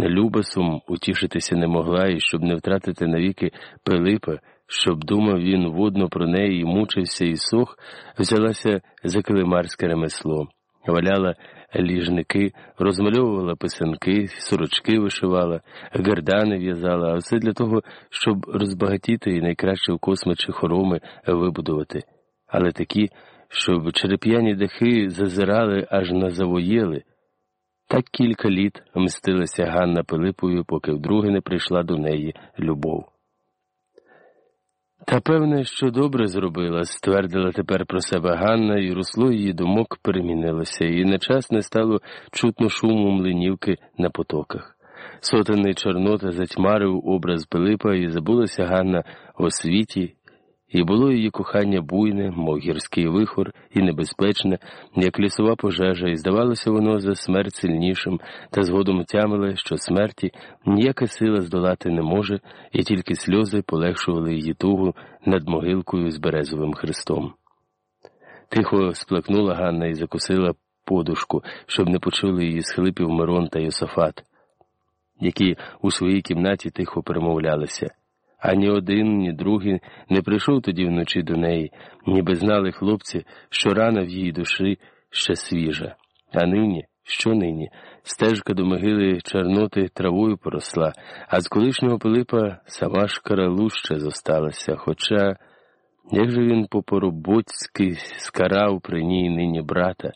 Любасом утішитися не могла, і щоб не втратити навіки Пилипа, щоб думав він водно про неї і мучився і сох, взялася за килимарське ремесло, валяла ліжники, розмальовувала писанки, сорочки вишивала, гердани в'язала, а все для того, щоб розбагатіти і найкраще у космичі хороми вибудувати, але такі, щоб череп'яні дахи зазирали аж на завоєли. Так кілька літ мстилася Ганна Пилипові, поки вдруге не прийшла до неї любов. Та певне, що добре зробила, ствердила тепер про себе Ганна, і русло її думок перемінилося, і на час не стало чутно шуму млинівки на потоках. Сотенний Чорнота затьмарив образ Пилипа, і забулася Ганна о світі і було її кохання буйне, мов гірський вихор, і небезпечне, як лісова пожежа, і здавалося воно за смерть сильнішим, та згодом тямило, що смерті ніяка сила здолати не може, і тільки сльози полегшували її тугу над могилкою з березовим хрестом. Тихо сплакнула Ганна і закусила подушку, щоб не почули її схлипів Мирон та Йосафат, які у своїй кімнаті тихо перемовлялися. Ані один, ні другий не прийшов тоді вночі до неї, ніби знали хлопці, що рана в її душі ще свіжа. А нині, що нині? Стежка до могили Чорноти травою поросла, а з колишнього Пилипа сама ж каралуща зосталася. Хоча, як же він по поробоцьки скарав при ній нині брата,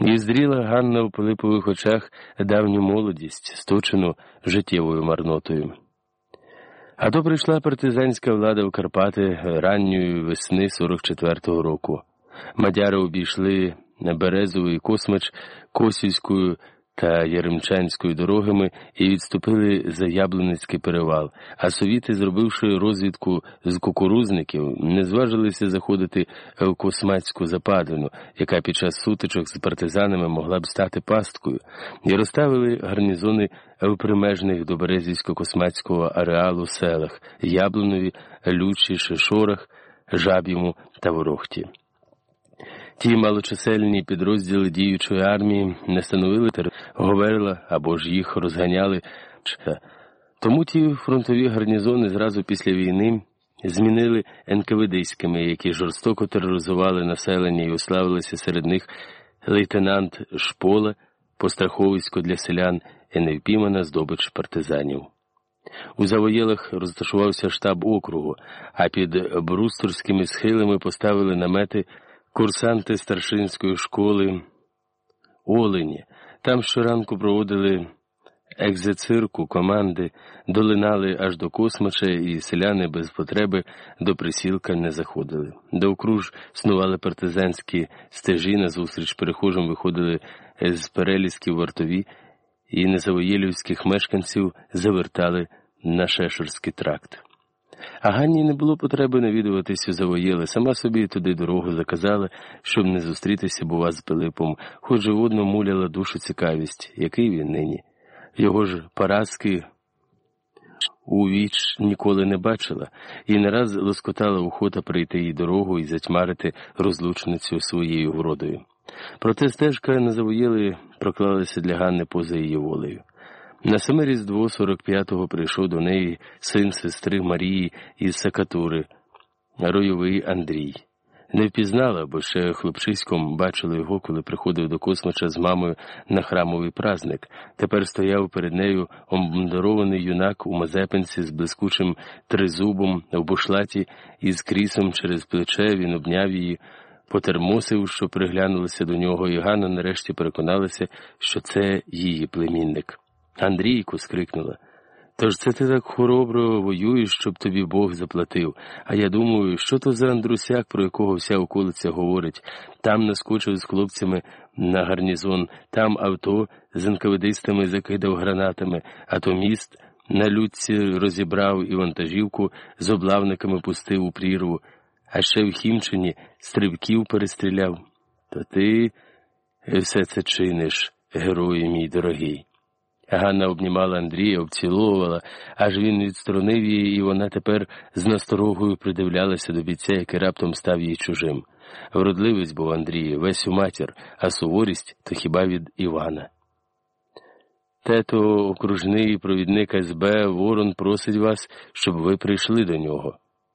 і зріла Ганна у Пилипових очах давню молодість, сточену життєвою марнотою. А то прийшла партизанська влада в Карпати ранньої весни 44-го року. Мадяри обійшли Березовий космач Косівською та Яремчанською дорогами і відступили за Яблуницький перевал, а совіти, зробивши розвідку з кукурузників, не зважилися заходити в космацьку западину, яка під час сутичок з партизанами могла б стати пасткою, і розставили гарнізони в примежних до Березівсько-космацького ареалу селах Яблунові, Лючі, Шишорах, Жаб'єму та Ворохті. Ті малочисельні підрозділи діючої армії не становили Говерла або ж їх розганяли. Тому ті фронтові гарнізони зразу після війни змінили НКВДськими, які жорстоко тероризували населення і уславилися серед них лейтенант Шпола, постраховисько для селян і невпіймана здобич партизанів. У завоєлах розташувався штаб округу, а під брустурськими схилами поставили намети курсанти старшинської школи Олені. Там щоранку проводили екзецирку, команди, долинали аж до космача, і селяни без потреби до присілка не заходили. Довкруж снували партизанські стежі, назустріч перехожим виходили з перелісків вартові, і незавоєлівських мешканців завертали на Шешурський тракт. А Ганні не було потреби навідуватися завоєли, сама собі туди дорогу заказала, щоб не зустрітися, бува, з Пилипом, хоч живодно муляла душу цікавість, який він нині. Його ж поразки у віч ніколи не бачила, і не раз лоскотала охота прийти їй дорогу і затьмарити розлучницю своєю вродою. Проте стежка на завоєли проклалася для Ганни поза її волею. На саме Різдво 45-го прийшов до неї син сестри Марії із Сакатури, ройовий Андрій. Не впізнала, бо ще хлопчиськом бачила його, коли приходив до космача з мамою на храмовий праздник. Тепер стояв перед нею обмундирований юнак у мазепинці з блискучим тризубом в бушлаті і з крісом через плече він обняв її, потермосив, що приглянулися до нього, і Ганна нарешті переконалася, що це її племінник. Андрійку, скрикнула. Тож це ти так хоробро воюєш, щоб тобі Бог заплатив. А я думаю, що то за Андрусяк, про якого вся околиця говорить. Там наскочив з хлопцями на гарнізон, там авто з енкаведистами закидав гранатами, а то міст на людці розібрав і вантажівку з облавниками пустив у прірву, а ще в Хімчині стрибків перестріляв. То ти все це чиниш, герою мій дорогий. Ганна обнімала Андрія, обціловувала, аж він відсторонив її, і вона тепер з насторогою придивлялася до бійця, який раптом став їй чужим. Вродливість був Андрій, весь у матір, а суворість то хіба від Івана. Тето, окружний провідник СБ, Ворон просить вас, щоб ви прийшли до нього.